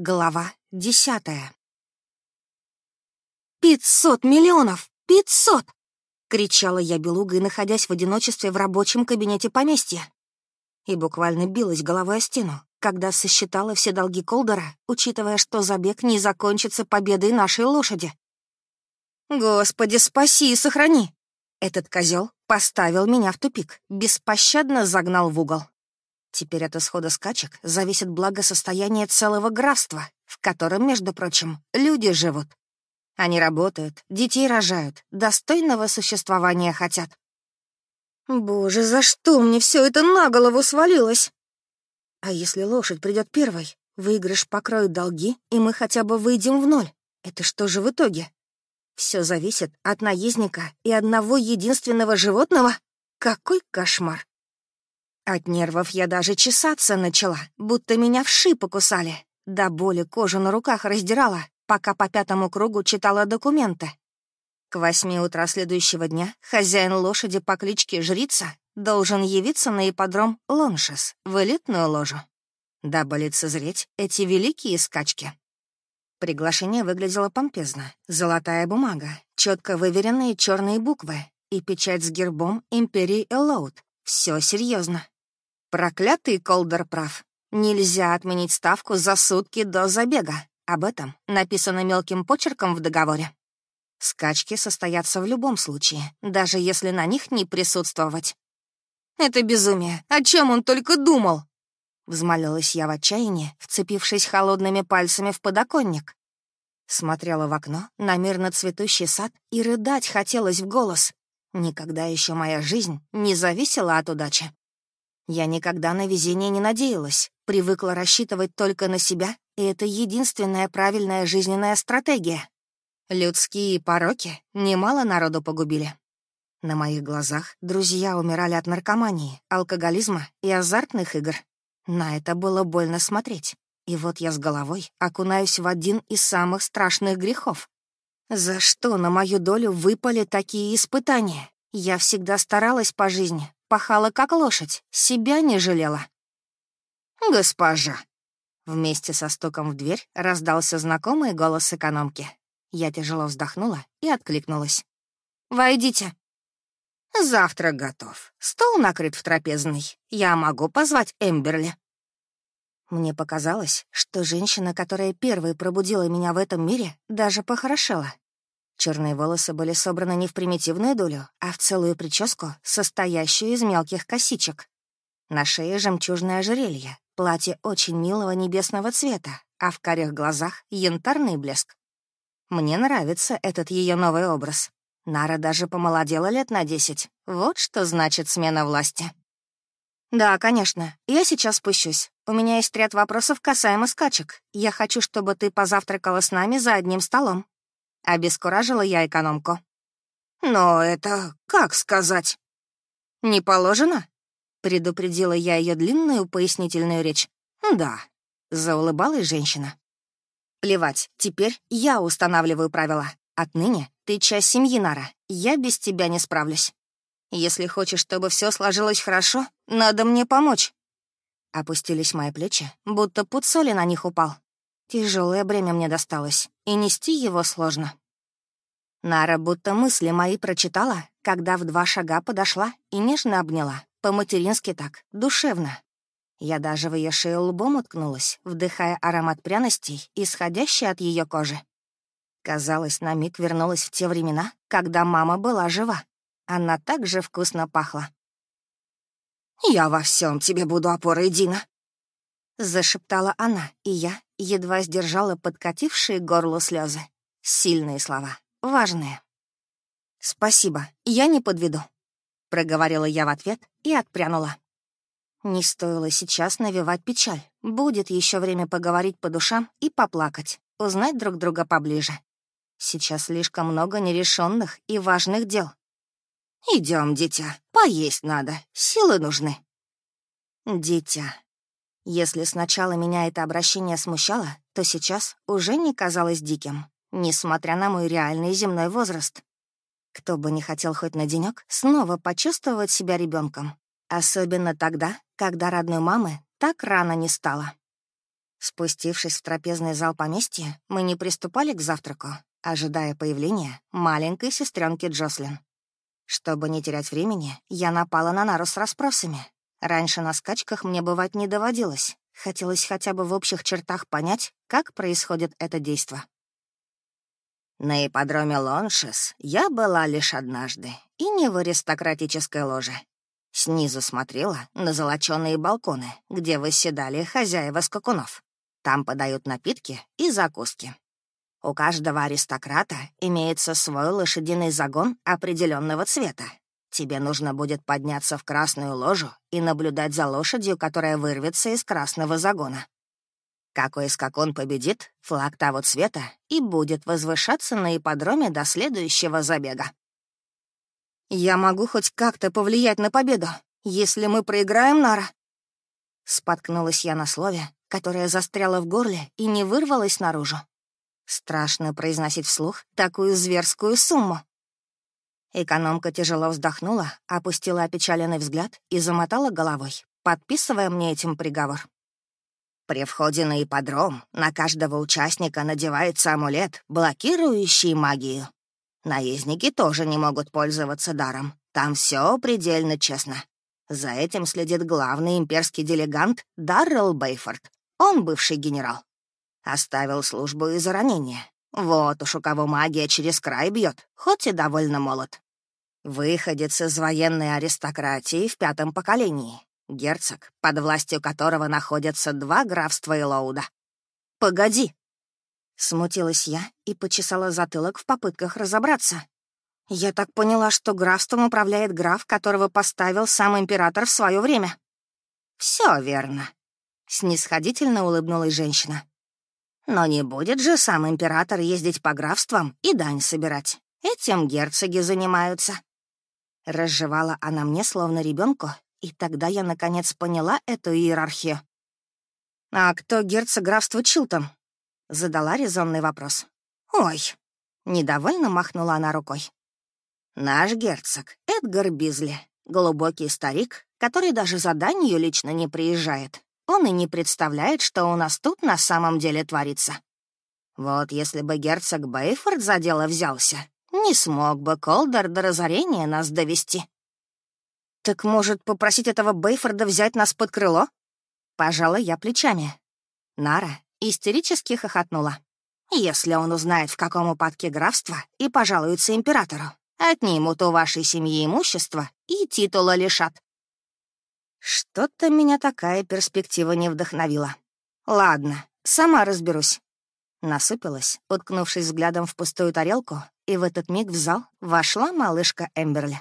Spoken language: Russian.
Глава десятая. «Пятьсот миллионов! Пятьсот!» — кричала я белугой, находясь в одиночестве в рабочем кабинете поместья. И буквально билась головой о стену, когда сосчитала все долги Колдера, учитывая, что забег не закончится победой нашей лошади. «Господи, спаси и сохрани!» Этот козел поставил меня в тупик, беспощадно загнал в угол. Теперь от исхода скачек зависит благосостояние целого графства, в котором, между прочим, люди живут. Они работают, детей рожают, достойного существования хотят. Боже, за что мне все это на голову свалилось? А если лошадь придет первой, выигрыш покроет долги, и мы хотя бы выйдем в ноль? Это что же в итоге? Все зависит от наездника и одного единственного животного? Какой кошмар! От нервов я даже чесаться начала, будто меня вши покусали. До боли кожу на руках раздирала, пока по пятому кругу читала документы. К восьми утра следующего дня хозяин лошади по кличке Жрица должен явиться на ипподром Лоншес в элитную ложу, дабы лицезреть эти великие скачки. Приглашение выглядело помпезно. Золотая бумага, четко выверенные черные буквы и печать с гербом Империи Эллоуд. Все серьезно. Проклятый Колдер прав. Нельзя отменить ставку за сутки до забега. Об этом написано мелким почерком в договоре. Скачки состоятся в любом случае, даже если на них не присутствовать. «Это безумие. О чем он только думал?» Взмолилась я в отчаянии, вцепившись холодными пальцами в подоконник. Смотрела в окно на мирно цветущий сад и рыдать хотелось в голос. Никогда еще моя жизнь не зависела от удачи. Я никогда на везение не надеялась, привыкла рассчитывать только на себя, и это единственная правильная жизненная стратегия. Людские пороки немало народу погубили. На моих глазах друзья умирали от наркомании, алкоголизма и азартных игр. На это было больно смотреть. И вот я с головой окунаюсь в один из самых страшных грехов. За что на мою долю выпали такие испытания? Я всегда старалась по жизни, Пахала как лошадь, себя не жалела. «Госпожа!» Вместе со стуком в дверь раздался знакомый голос экономки. Я тяжело вздохнула и откликнулась. «Войдите». «Завтрак готов. Стол накрыт в трапезной. Я могу позвать Эмберли?» Мне показалось, что женщина, которая первой пробудила меня в этом мире, даже похорошела. Черные волосы были собраны не в примитивную долю, а в целую прическу, состоящую из мелких косичек. На шее жемчужное ожерелье, платье очень милого небесного цвета, а в карих глазах янтарный блеск. Мне нравится этот ее новый образ. Нара даже помолодела лет на десять. Вот что значит смена власти. «Да, конечно. Я сейчас спущусь. У меня есть ряд вопросов касаемо скачек. Я хочу, чтобы ты позавтракала с нами за одним столом. Обескуражила я экономку. «Но это как сказать?» «Не положено?» — предупредила я ее длинную пояснительную речь. «Да», — заулыбалась женщина. «Плевать, теперь я устанавливаю правила. Отныне ты часть семьи, Нара. Я без тебя не справлюсь. Если хочешь, чтобы все сложилось хорошо, надо мне помочь». Опустились мои плечи, будто пуд соли на них упал. Тяжелое бремя мне досталось, и нести его сложно. Нара будто мысли мои прочитала, когда в два шага подошла и нежно обняла, по-матерински так, душевно. Я даже в ее шею лбом уткнулась, вдыхая аромат пряностей, исходящий от ее кожи. Казалось, на миг вернулась в те времена, когда мама была жива. Она так же вкусно пахла. «Я во всем тебе буду опорой, Дина», Зашептала она, и я едва сдержала подкатившие горло слезы. Сильные слова, важные. «Спасибо, я не подведу», — проговорила я в ответ и отпрянула. Не стоило сейчас навевать печаль. Будет еще время поговорить по душам и поплакать, узнать друг друга поближе. Сейчас слишком много нерешенных и важных дел. Идем, дитя, поесть надо, силы нужны. Дитя, если сначала меня это обращение смущало, то сейчас уже не казалось диким, несмотря на мой реальный земной возраст. Кто бы не хотел хоть на денек снова почувствовать себя ребенком, особенно тогда, когда родной мамы так рано не стало. Спустившись в трапезный зал поместья, мы не приступали к завтраку, ожидая появления маленькой сестренки Джослин. Чтобы не терять времени, я напала на Нару с расспросами. Раньше на скачках мне бывать не доводилось. Хотелось хотя бы в общих чертах понять, как происходит это действо. На ипподроме Лоншес я была лишь однажды, и не в аристократической ложе. Снизу смотрела на золочёные балконы, где восседали хозяева скакунов. Там подают напитки и закуски. У каждого аристократа имеется свой лошадиный загон определенного цвета. Тебе нужно будет подняться в красную ложу и наблюдать за лошадью, которая вырвется из красного загона. Какой скакон победит, флаг того цвета и будет возвышаться на ипподроме до следующего забега. «Я могу хоть как-то повлиять на победу, если мы проиграем, Нара?» Споткнулась я на слове, которое застряло в горле и не вырвалось наружу. Страшно произносить вслух такую зверскую сумму. Экономка тяжело вздохнула, опустила опечаленный взгляд и замотала головой, подписывая мне этим приговор. При входе на ипподром на каждого участника надевается амулет, блокирующий магию. Наездники тоже не могут пользоваться даром. Там все предельно честно. За этим следит главный имперский делегант Даррелл Бейфорд. Он бывший генерал. Оставил службу из-за ранения. Вот уж у кого магия через край бьет, хоть и довольно молод. Выходец из военной аристократии в пятом поколении. Герцог, под властью которого находятся два графства Илоуда. «Погоди!» Смутилась я и почесала затылок в попытках разобраться. Я так поняла, что графством управляет граф, которого поставил сам император в свое время. Все верно. Снисходительно улыбнулась женщина. Но не будет же сам император ездить по графствам и дань собирать. Этим герцоги занимаются. Разжевала она мне словно ребенку, и тогда я наконец поняла эту иерархию. «А кто герцог графства Чилтон?» — задала резонный вопрос. «Ой!» — недовольно махнула она рукой. «Наш герцог, Эдгар Бизли, глубокий старик, который даже за данью лично не приезжает. Он и не представляет, что у нас тут на самом деле творится. Вот если бы герцог Бейфорд за дело взялся, не смог бы Колдер до разорения нас довести. «Так, может, попросить этого Бейфорда взять нас под крыло?» Пожалуй, я плечами. Нара истерически хохотнула. «Если он узнает, в каком упадке графства, и пожалуется императору, отнимут у вашей семьи имущество и титула лишат». Что-то меня такая перспектива не вдохновила. Ладно, сама разберусь. Насыпалась, уткнувшись взглядом в пустую тарелку, и в этот миг в зал вошла малышка Эмберли.